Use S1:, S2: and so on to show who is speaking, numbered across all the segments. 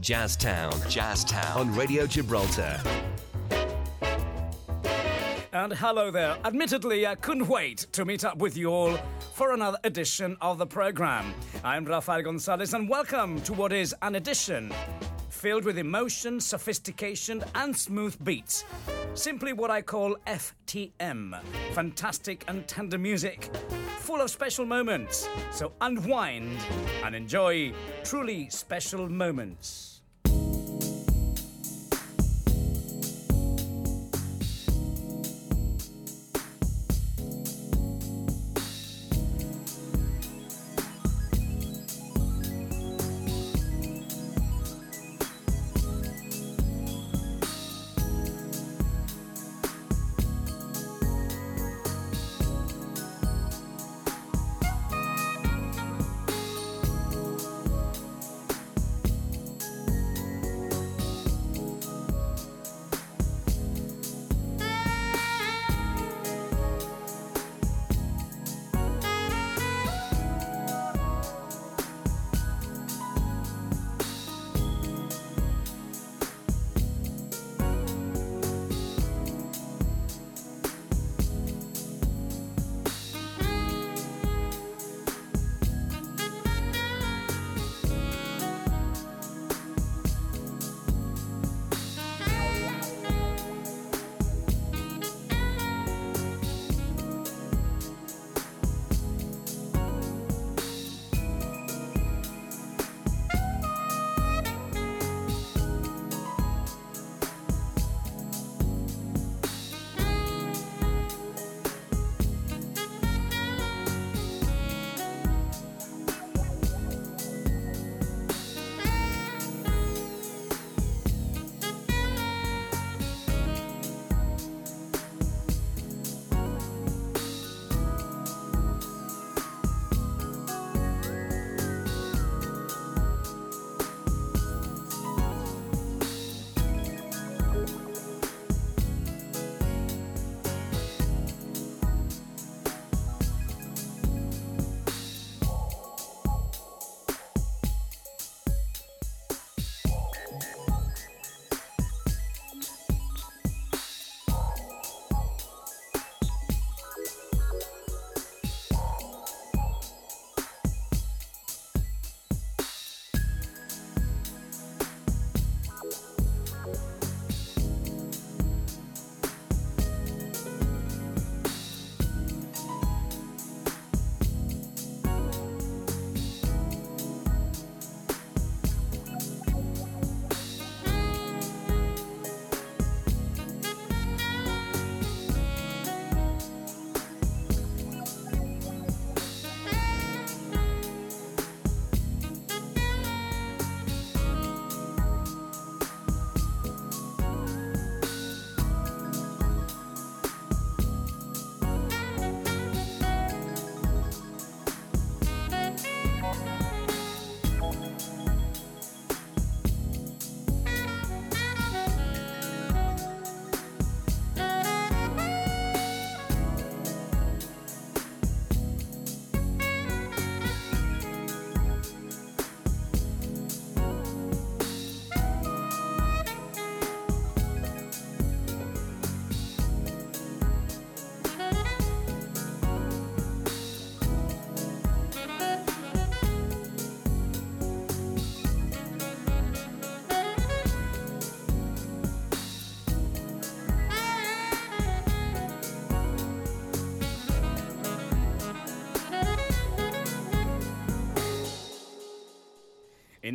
S1: Jazztown. Jazztown. On Radio Gibraltar.
S2: And hello there. Admittedly, I couldn't wait to meet up with you all for another edition of the program. I'm Rafael Gonzalez, and welcome to what is an edition filled with emotion, sophistication, and smooth beats. Simply what I call FTM fantastic and tender music, full of special moments. So unwind and enjoy truly special moments.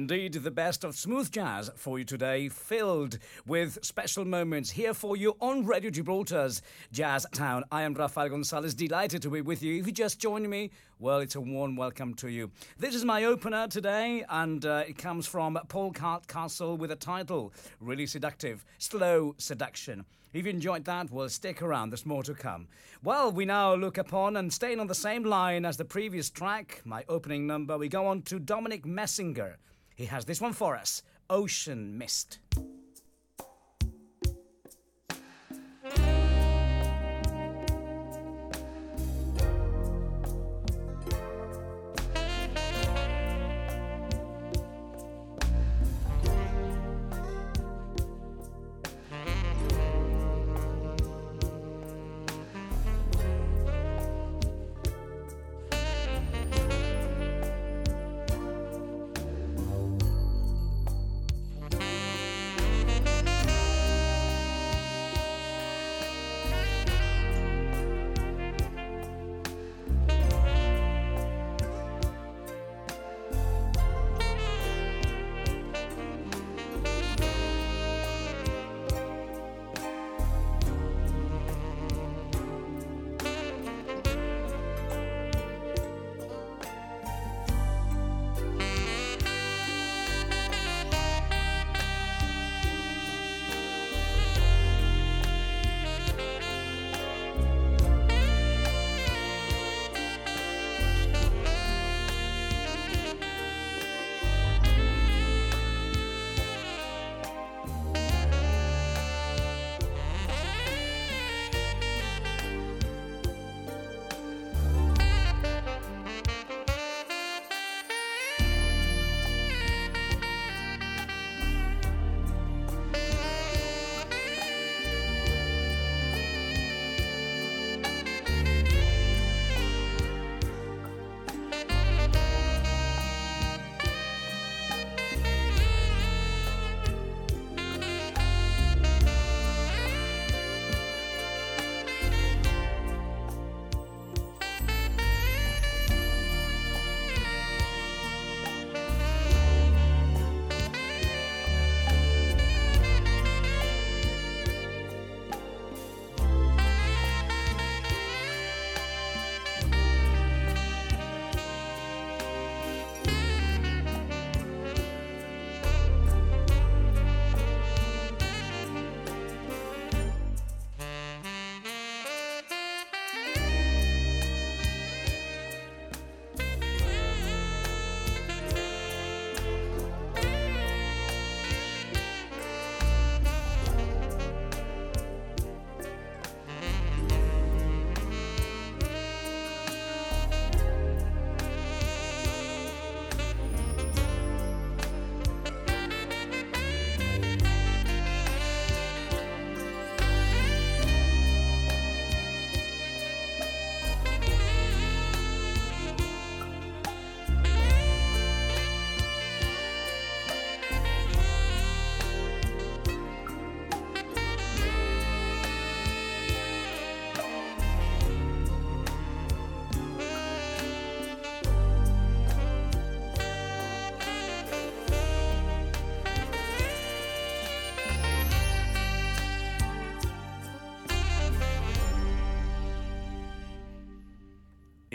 S2: Indeed, the best of smooth jazz for you today, filled with special moments here for you on Radio Gibraltar's Jazz Town. I am Rafael Gonzalez, delighted to be with you. If you just joined me, well, it's a warm welcome to you. This is my opener today, and uh, it comes from Paul Hardcastle with a title really seductive Slow Seduction. If you enjoyed that, well, stick around, there's more to come. Well, we now look upon and staying on the same line as the previous track, my opening number, we go on to Dominic Messinger. He has this one for us Ocean Mist.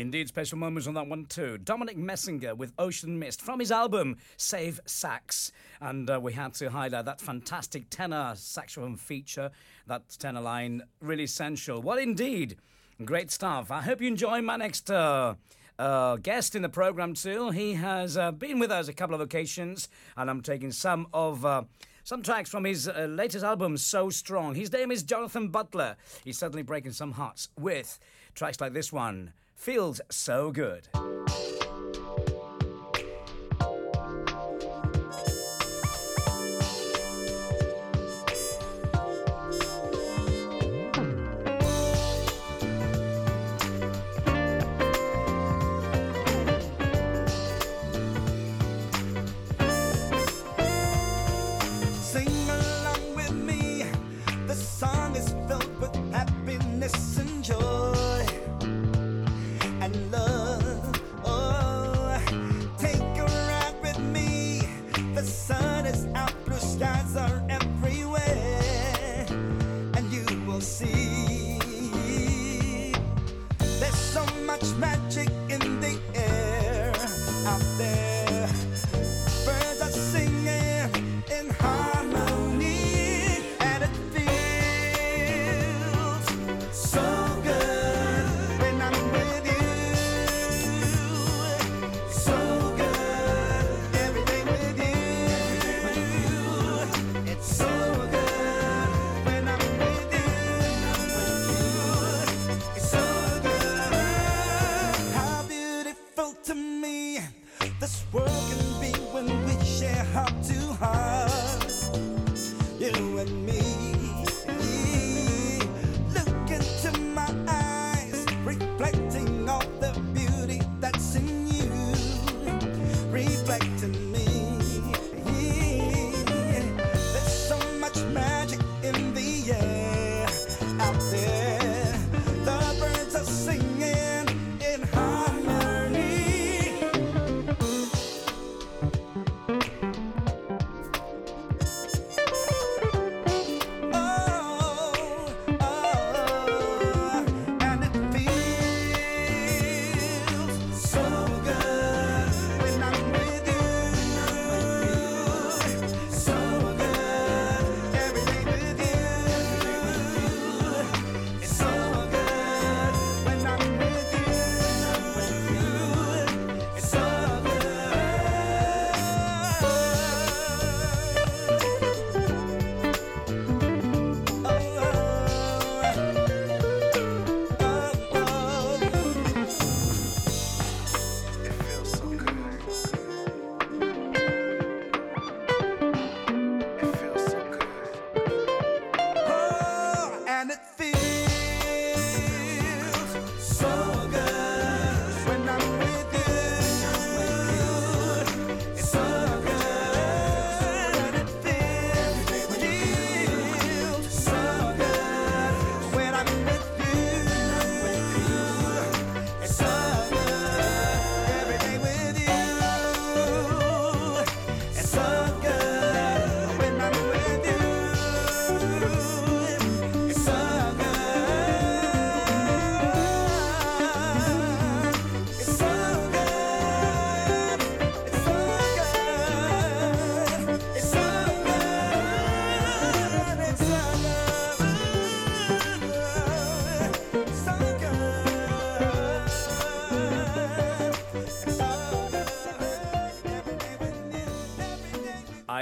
S3: Indeed, special moments on that one too. Dominic Messinger with Ocean Mist from his album Save Sax. And uh, we had to highlight that fantastic tenor saxophone feature, that tenor line, really essential. Well, indeed, great stuff. I hope you enjoy my next. Uh, uh, guest in the program too. He has uh, been with us a couple of occasions, and I'm taking some of some tracks from his latest album, So Strong. His name is Jonathan Butler. He's certainly breaking some hearts with tracks like this one feels so good.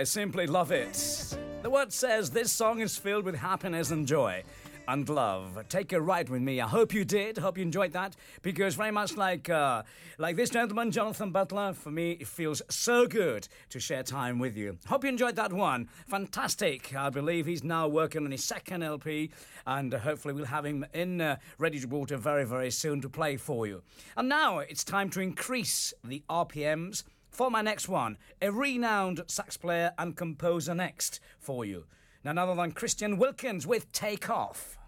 S3: Simply love it. The word says this song is filled with happiness and joy and love. Take a ride with me. I hope you did. Hope you enjoyed that because very much like uh, like this gentleman, Jonathan Butler. For me, it feels so good to share time with you. Hope you enjoyed that one. Fantastic. I believe he's now working on his second LP, and hopefully we'll have him in uh, to water very very soon to play for you. And now it's time to increase the RPMs for my next one, a renowned sax player and composer next for you. None other than Christian Wilkins with Take Off.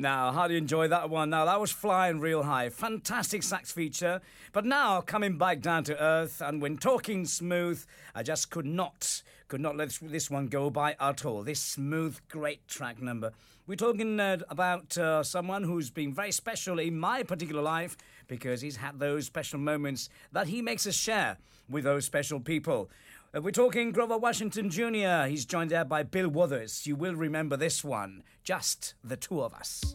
S2: Now, how do you enjoy that one? Now, that was flying real high. Fantastic sax feature. But now, coming back down to earth, and when talking smooth, I just could not, could not let this one go by at all. This smooth, great track number. We're talking uh, about uh, someone who's been very special in my particular life because he's had those special moments that he makes us share with those special people. We're talking Grover Washington Jr. He's joined there by Bill Withers. You will remember this one. Just the two of us.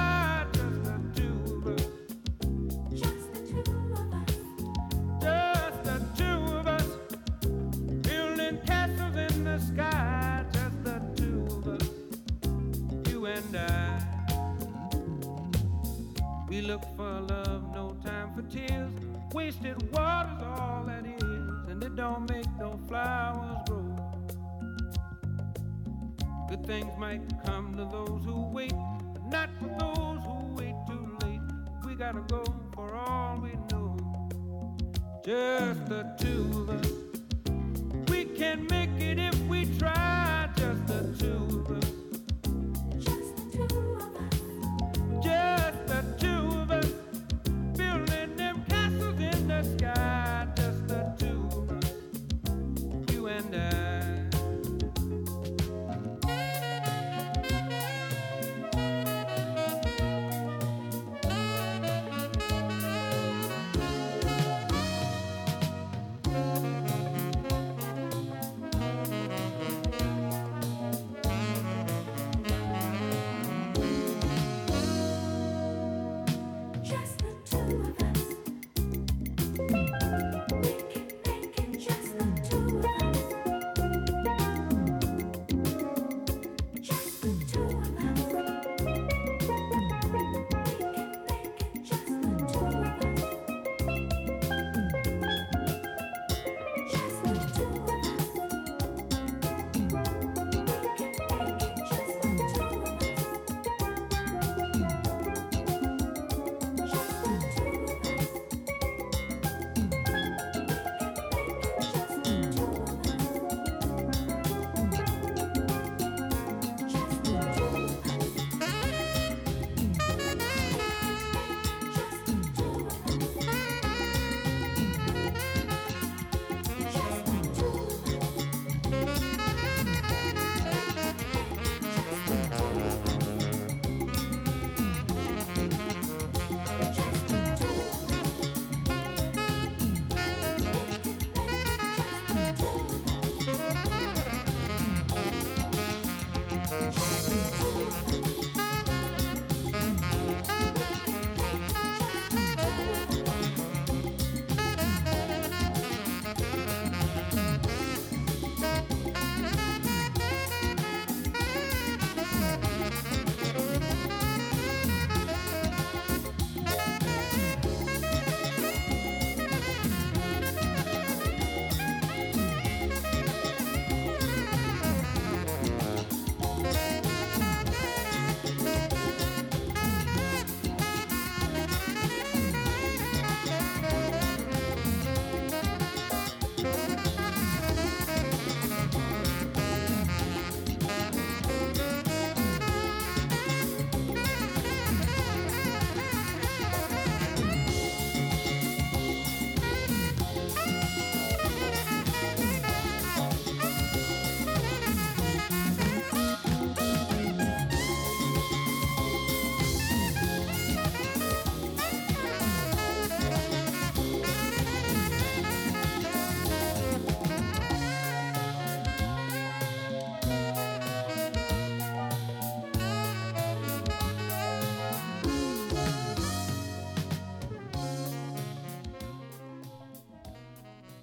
S4: Might come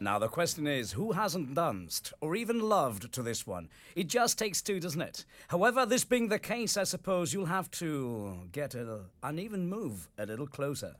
S2: Now, the question is who hasn't danced or even loved to this one? It just takes two, doesn't it? However, this being the case, I suppose you'll have to get a, and even move a little closer.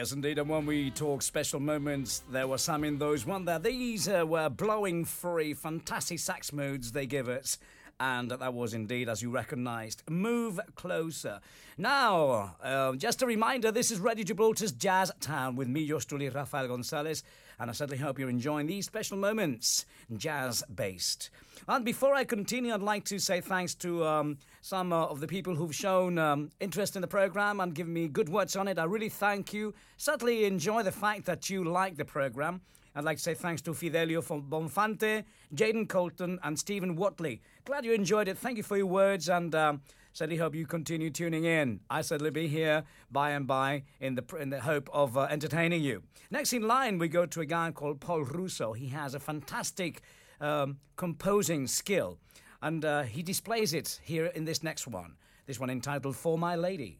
S2: Yes, indeed. And when we talk special moments, there were some in those one there. These uh, were blowing free, fantastic sax moods they give us. And that was indeed, as you recognised, Move Closer. Now, uh, just a reminder this is Radio Gibraltar's Jazz Town with me, yours truly, Rafael Gonzalez. And I certainly hope you're enjoying these special moments, jazz based. And before I continue, I'd like to say thanks to um, some uh, of the people who've shown um, interest in the program and given me good words on it. I really thank you. Certainly enjoy the fact that you like the program. I'd like to say thanks to Fidelio Bonfante, Jaden Colton, and Stephen Watley. Glad you enjoyed it. Thank you for your words, and um, certainly hope you continue tuning in. I certainly be here by and by in the in the hope of uh, entertaining you. Next in line, we go to a guy called Paul Russo. He has a fantastic um, composing skill, and uh, he displays it here in this next one. This one entitled "For My Lady."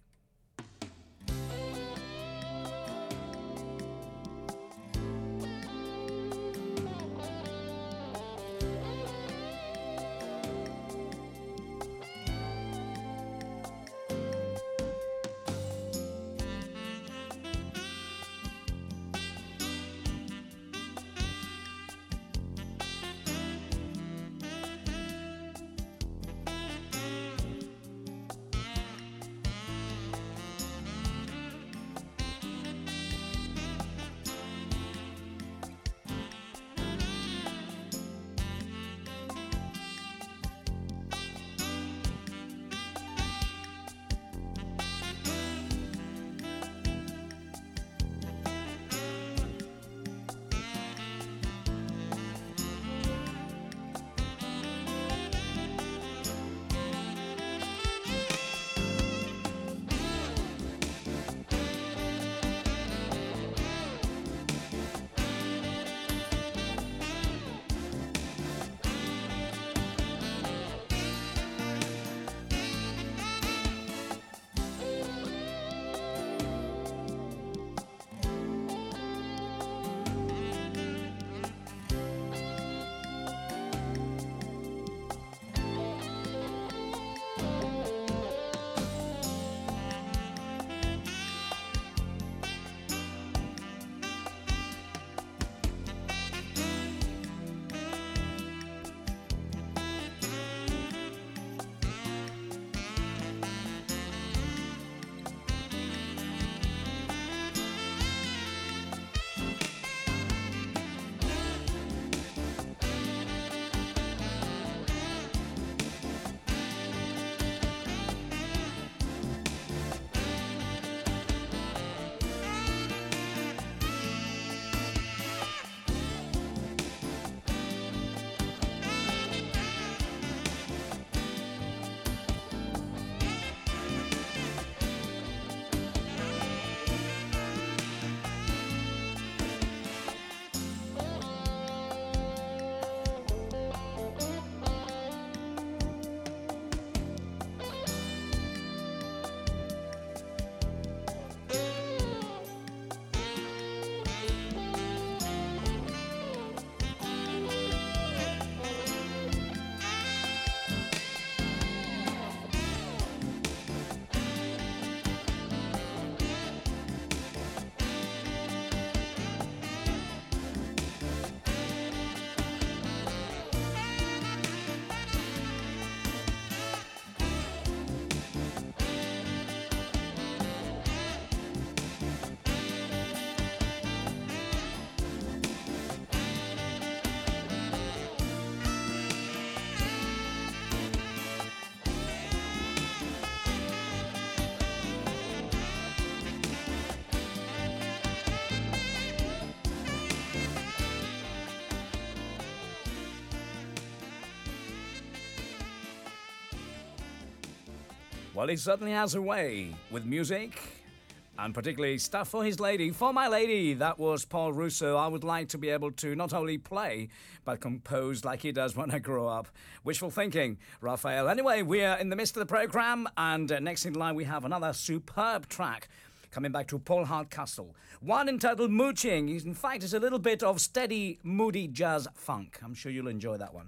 S2: Well, he certainly has a way with music. And particularly stuff for his lady. For my lady, that was Paul Russo. I would like to be able to not only play, but compose like he does when I grow up. Wishful thinking, Raphael. Anyway, we are in the midst of the program, and uh, next in line we have another superb track coming back to Paul Hardcastle. One entitled Mooching. In fact, it's a little bit of steady, moody jazz funk. I'm sure you'll enjoy that one.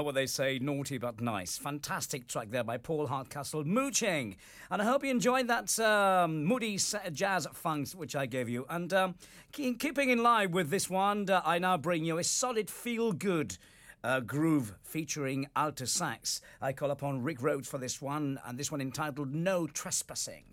S2: Know what they say, naughty but nice. Fantastic track there by Paul Hardcastle, Mooching. And I hope you enjoyed that um, moody jazz funk which I gave you. And um, keeping in line with this one, uh, I now bring you a solid feel good. Uh, groove featuring alto sax. I call upon Rick Rhodes for this one, and this one entitled No Trespassing.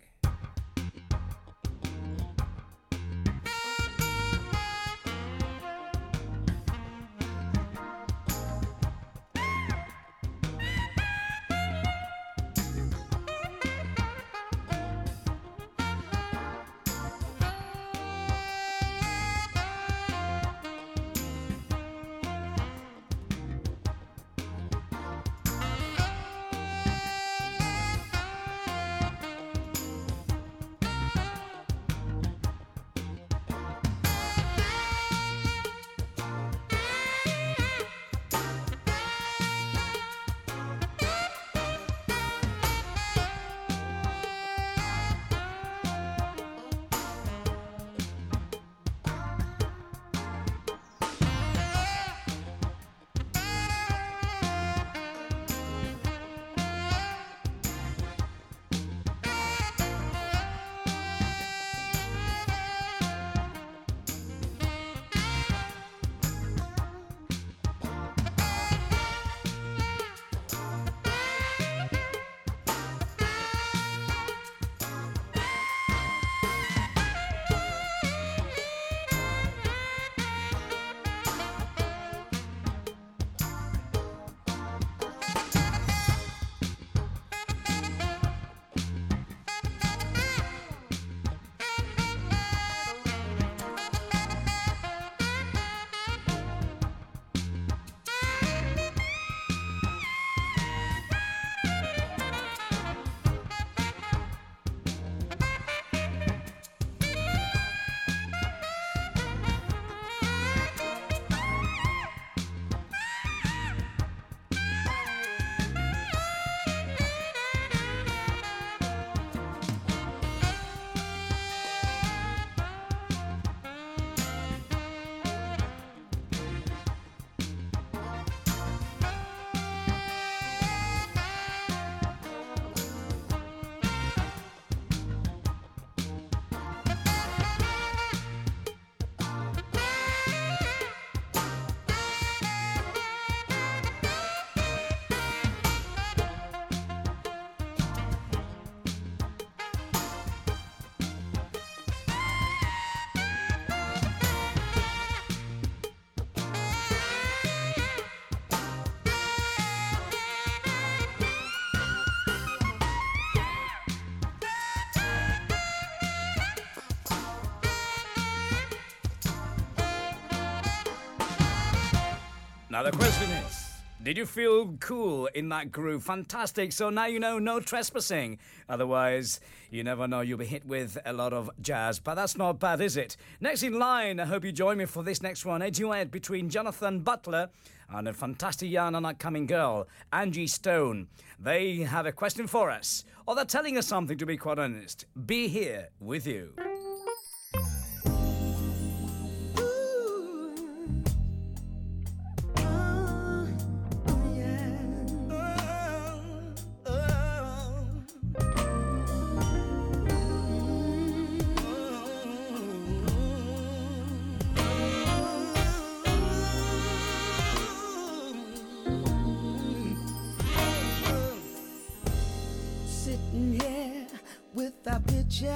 S2: Now, the question is Did you feel cool in that groove? Fantastic. So now you know no trespassing. Otherwise, you never know. You'll be hit with a lot of jazz. But that's not bad, is it? Next in line, I hope you join me for this next one a duet between Jonathan Butler and a fantastic young and upcoming girl, Angie Stone. They have a question for us, or they're telling us something, to be quite honest. Be here with you.
S3: esta picture.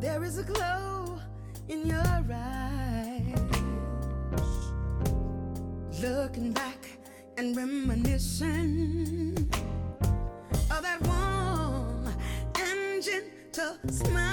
S3: There is a glow in your eyes. Looking back and reminiscing of that warm and gentle smile.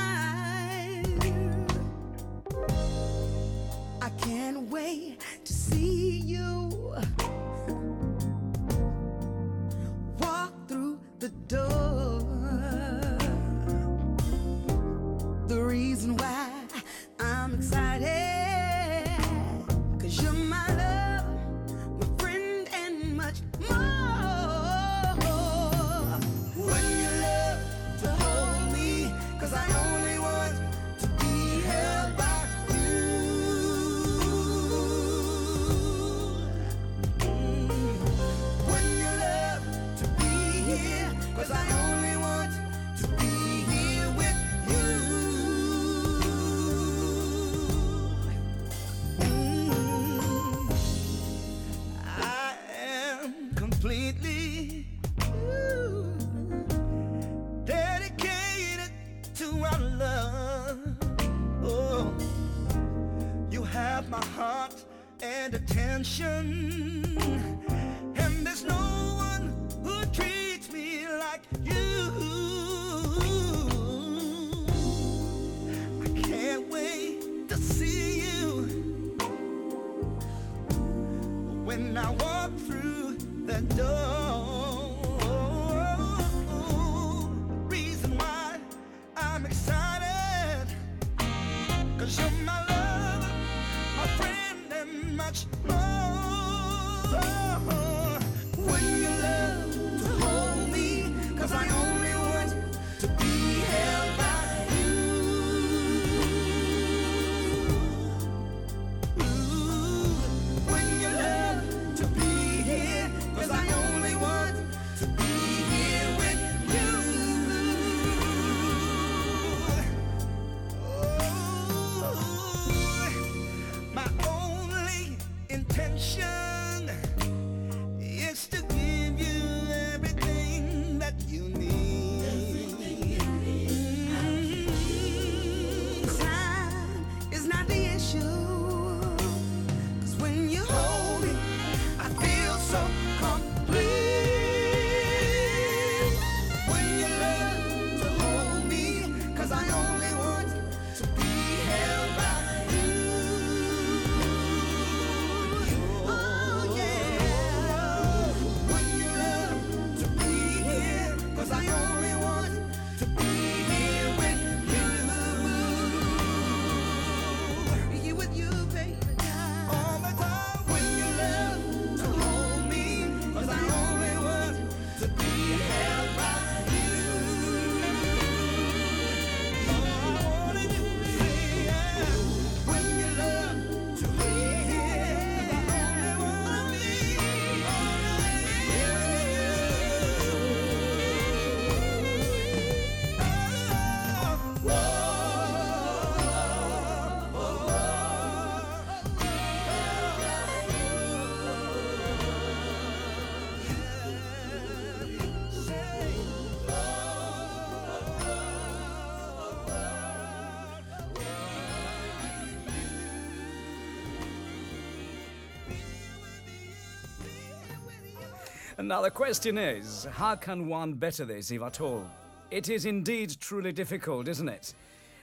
S2: Now, the question is how can one better this, if at all? It is indeed truly difficult, isn't it?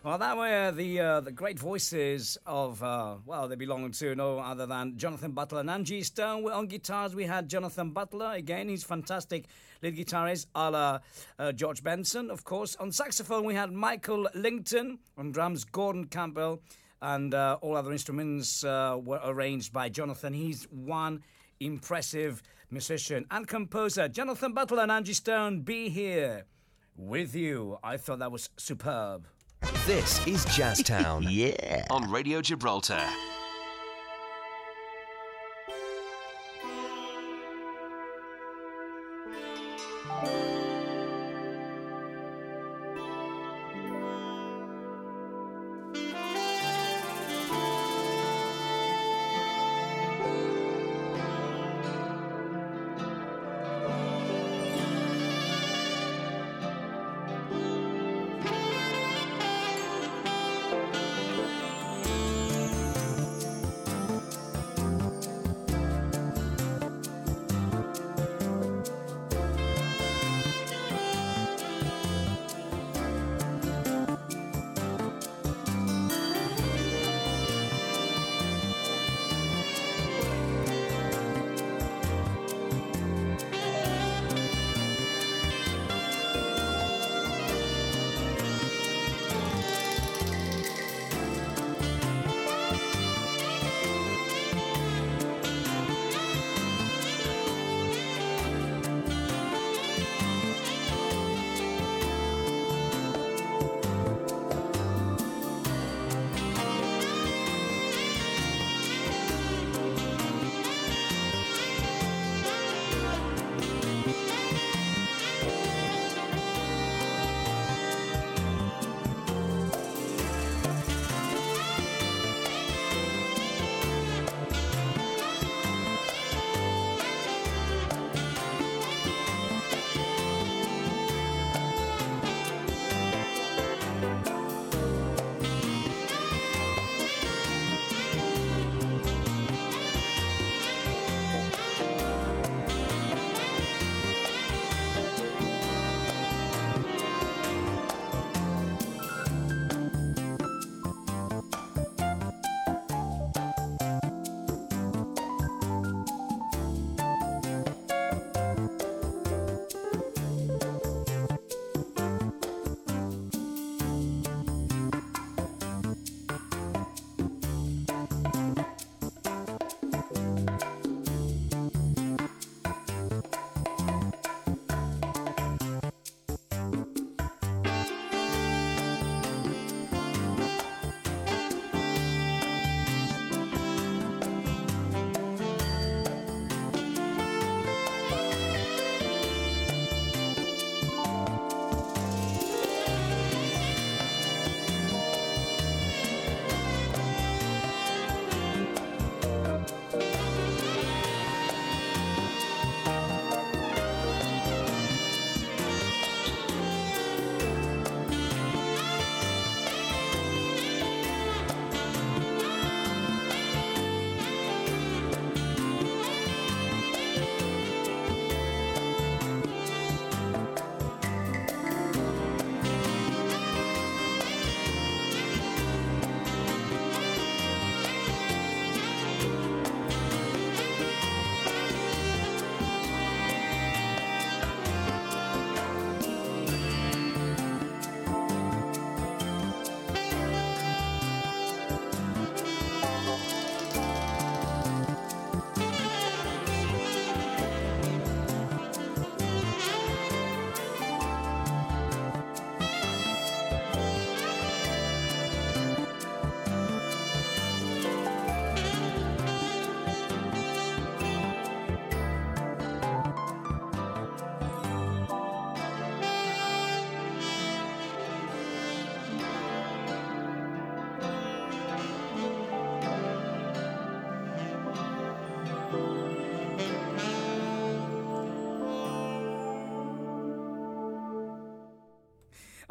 S2: Well, that were uh, the uh, the great voices of uh, well, they belong to no other than Jonathan Butler and Angie Stone. Well, on guitars we had Jonathan Butler again. He's fantastic lead guitarist, a la George Benson, of course. On saxophone we had Michael Linton. On drums, Gordon Campbell, and all other instruments were arranged by Jonathan. He's one impressive musician and composer. Jonathan Butler and Angie Stone, be here with you. I thought that was superb.
S1: This is Jazztown. yeah. On Radio Gibraltar.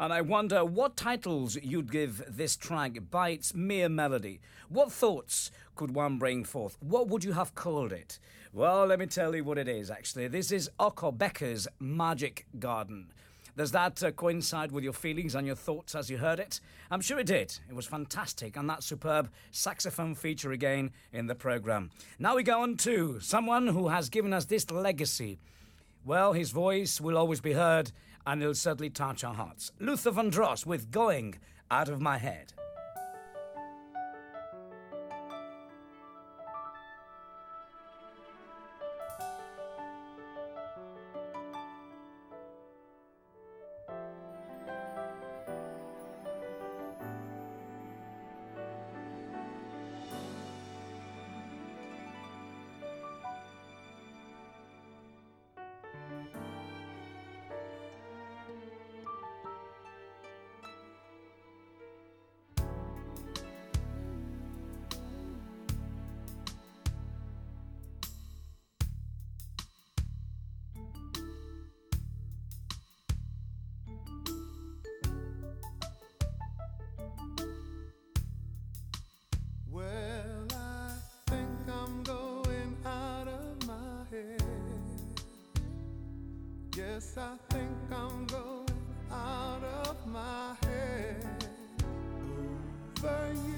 S2: And I wonder what titles you'd give this track by its mere melody. What thoughts could one bring forth? What would you have called it? Well, let me tell you what it is, actually. This is Oko Becker's Magic Garden. Does that uh, coincide with your feelings and your thoughts as you heard it? I'm sure it did. It was fantastic, and that superb saxophone feature again in the program. Now we go on to someone who has given us this legacy. Well, his voice will always be heard, and it'll certainly touch our hearts. Luther Vandross with Going Out of My Head.
S5: Yes, I think I'm going out of my head over you.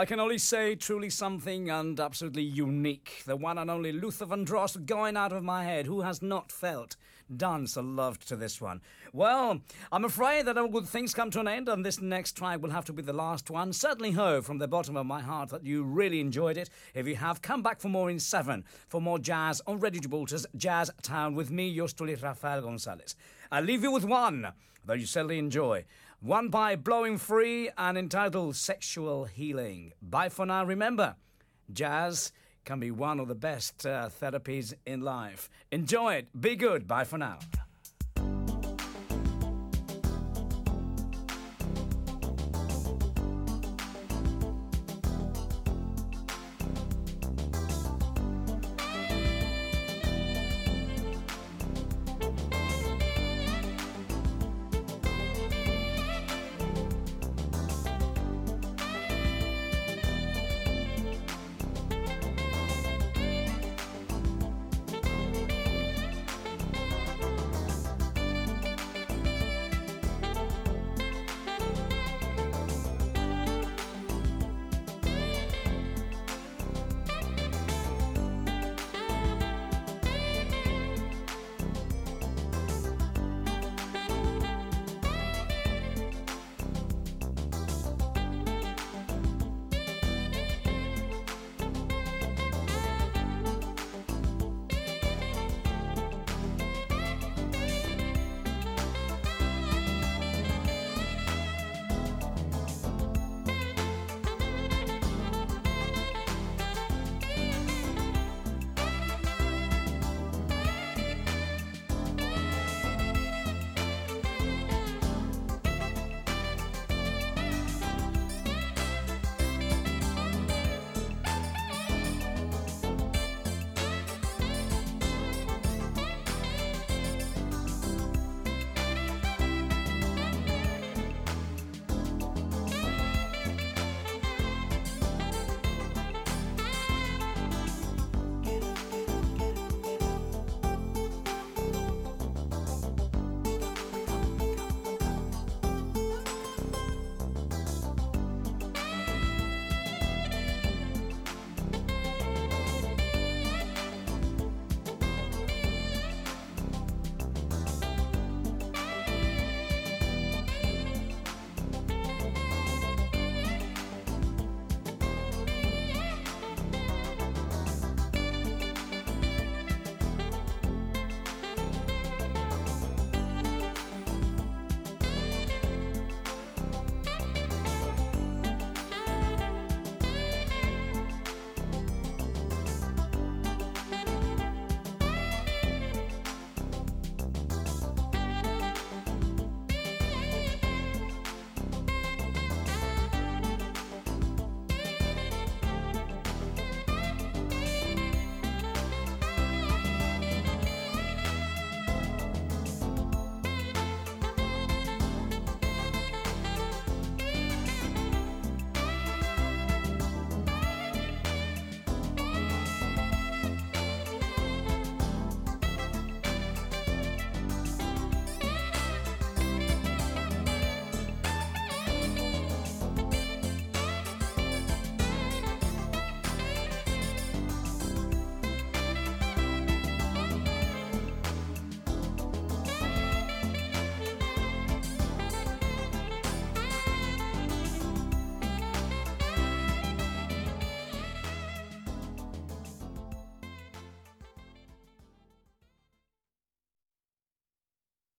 S2: I can only say truly something and absolutely unique. The one and only Luther Vandross going out of my head. Who has not felt, danced, or loved to this one? Well, I'm afraid that all good things come to an end, and this next track will have to be the last one. Certainly hope from the bottom of my heart that you really enjoyed it. If you have, come back for more in seven for more jazz on Radio Gibraltar's Jazz Town with me, yours truly, Rafael Gonzalez. I'll leave you with one that you certainly enjoy. One by Blowing Free and entitled Sexual Healing. Bye for now. Remember, jazz can be one of the best uh, therapies in life. Enjoy it. Be good. Bye for now.